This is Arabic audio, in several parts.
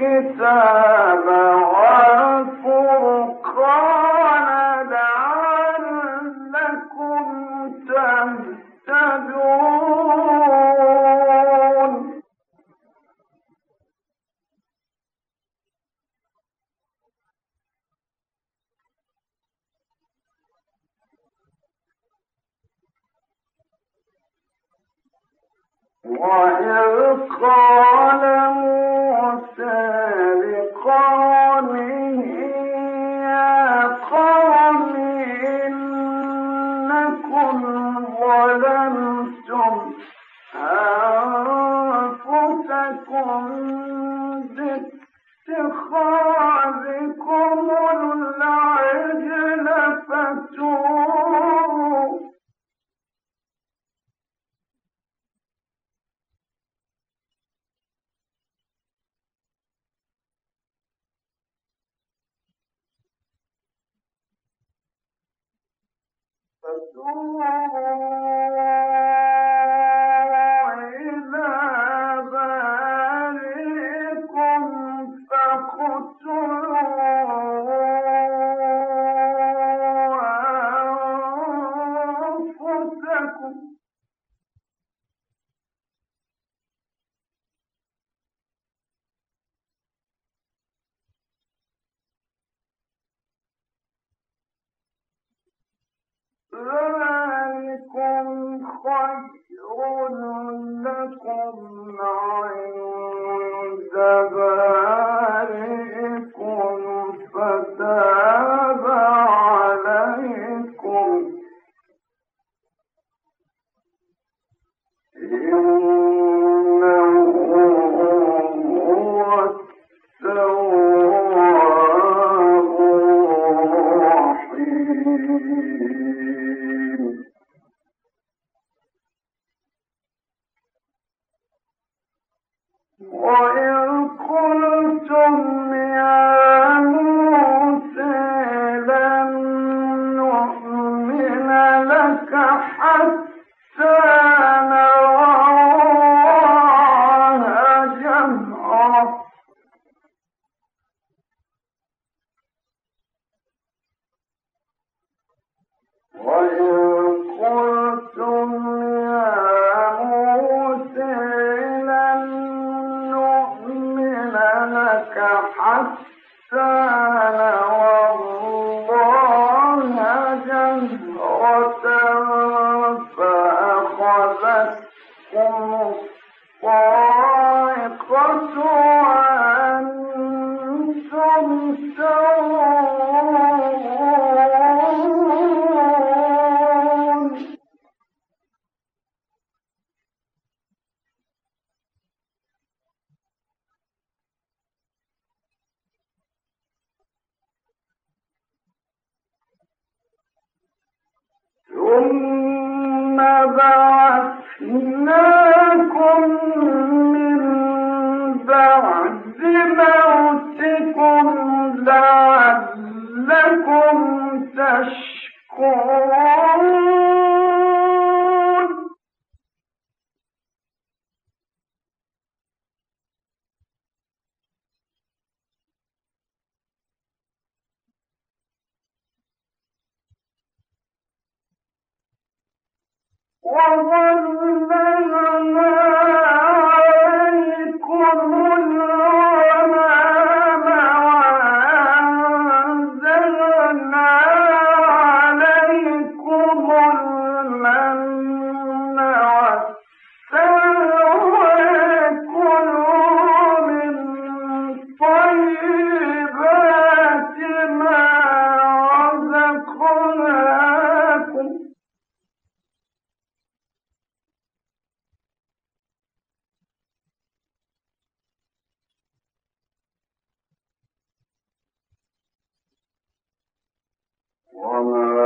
الكتاب والحكمة وَتُوبُوا وظن Long, uh,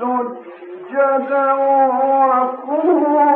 سجدا وقوما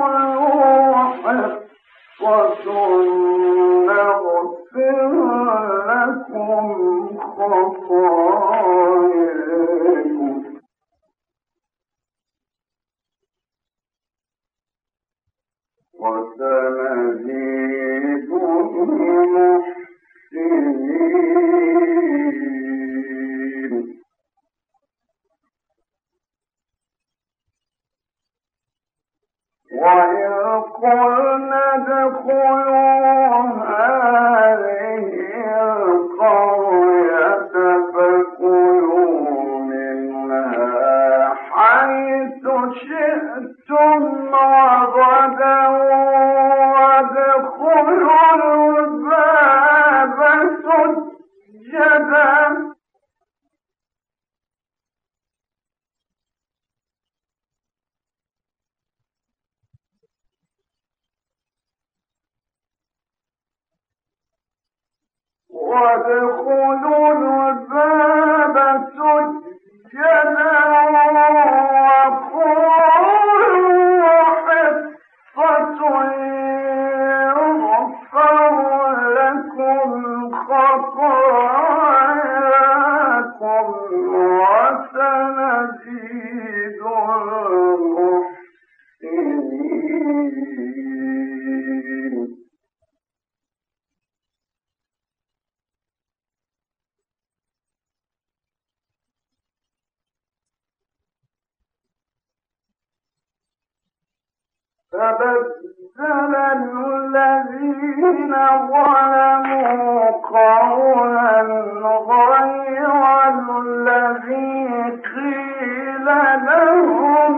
فبدل الذين ظلموا قولا غير الذي قيل لهم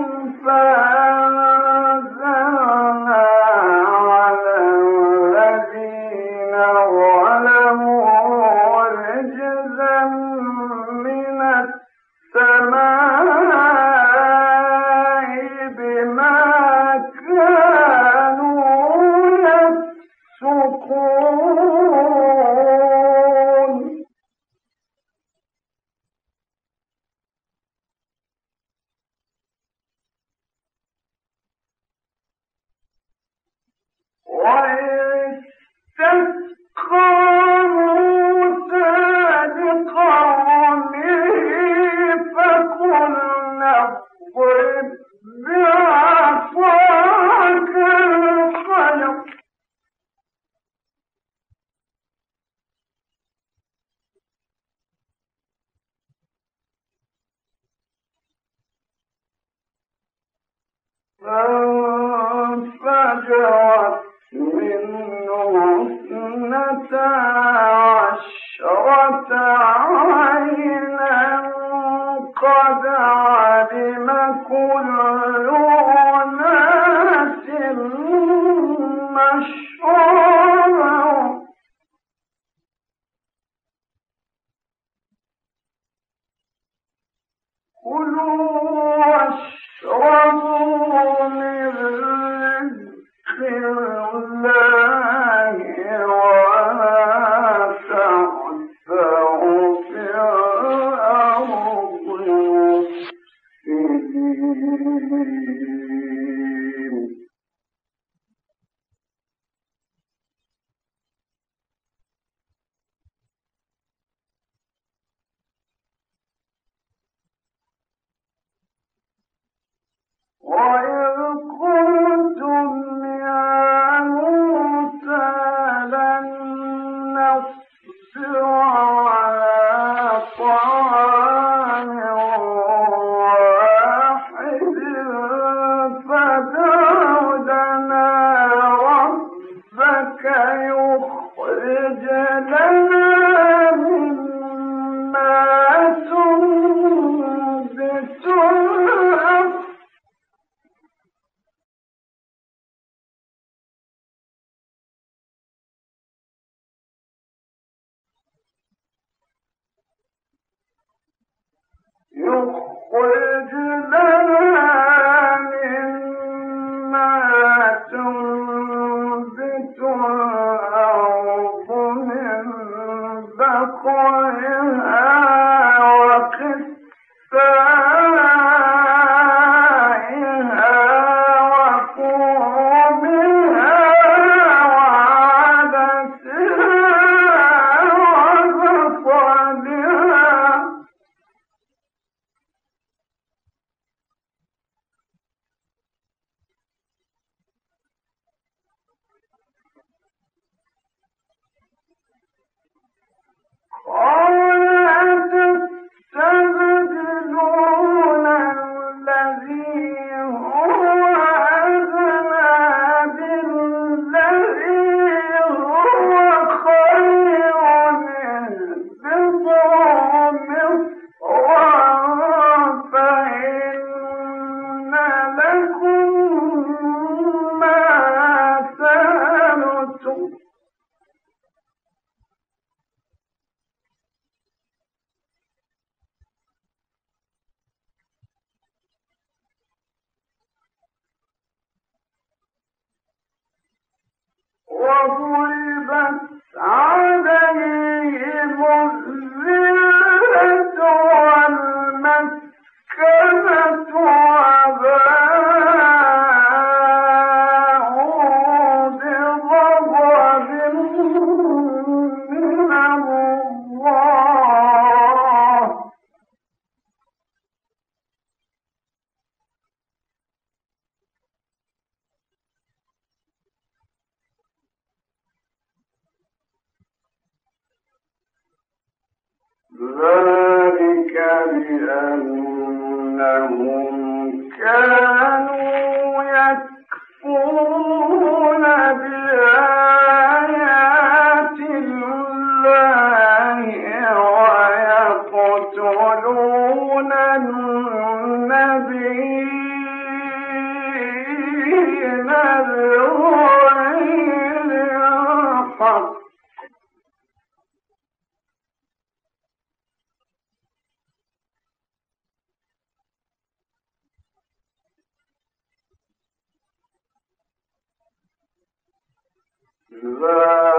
Father. Love.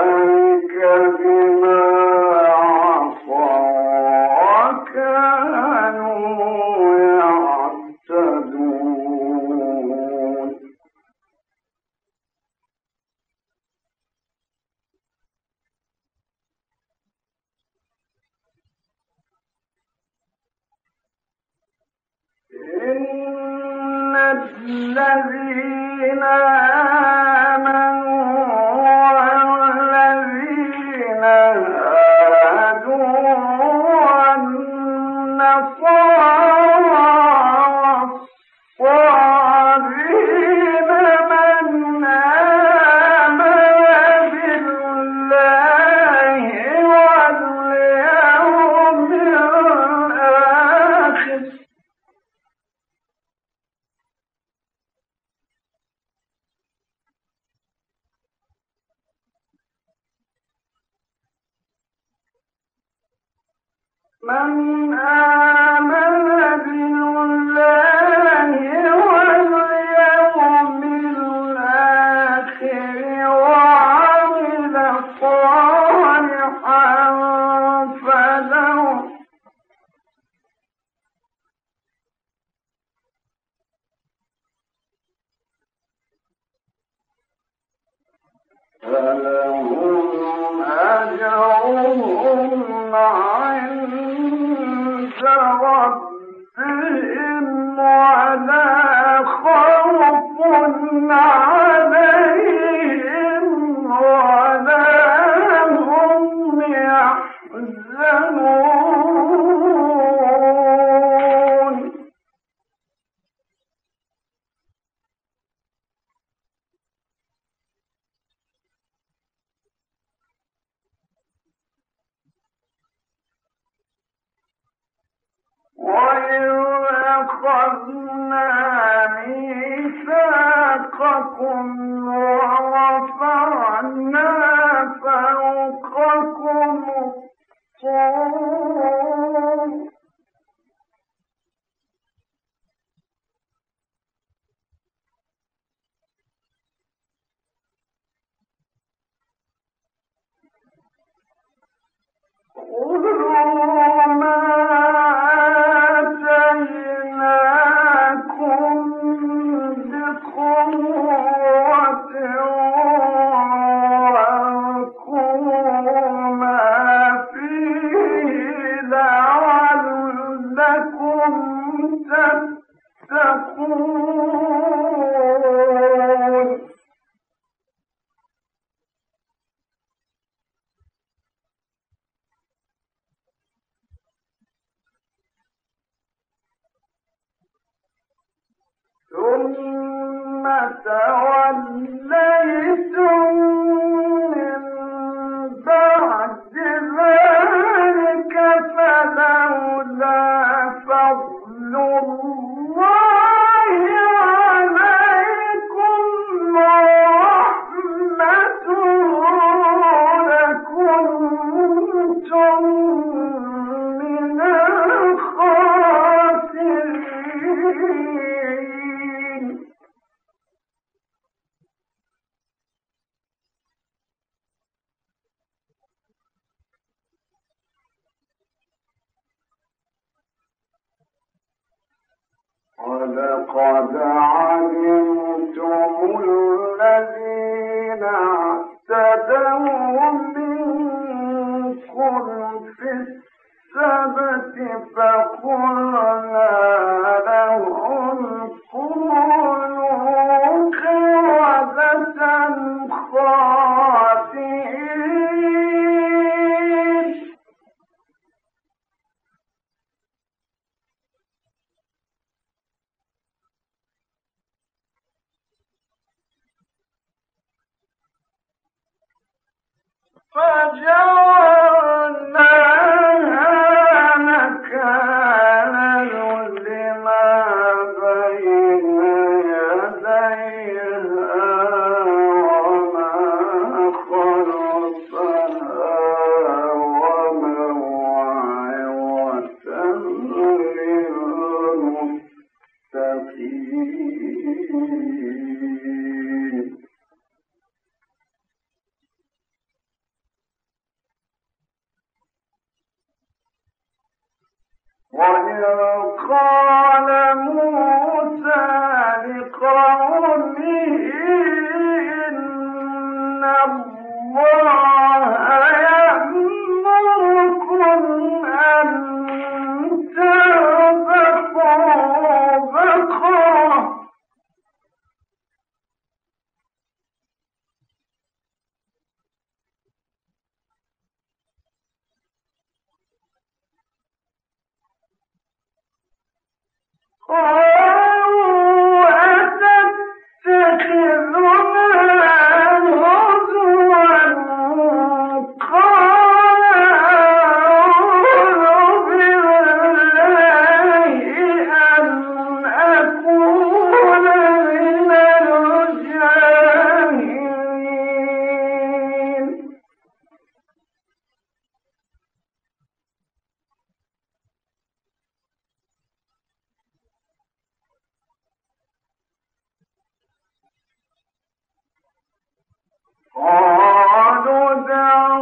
وإذ قال فادارأتم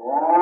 Oh.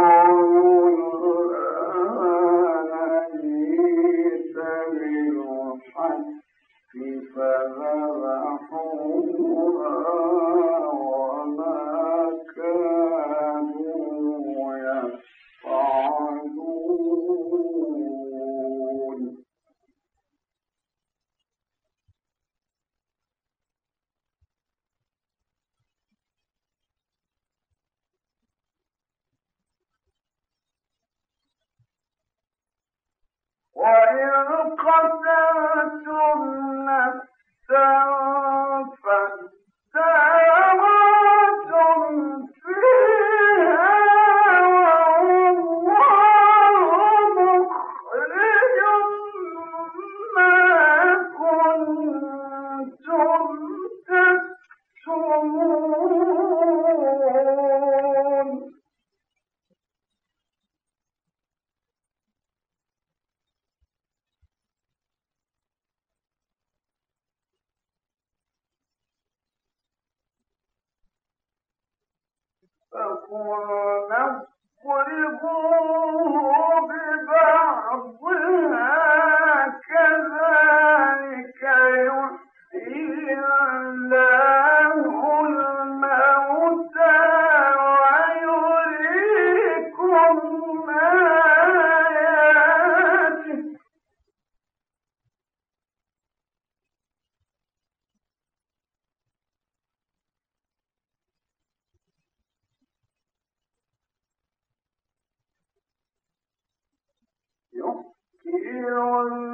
وَالْمُؤْمِنِينَ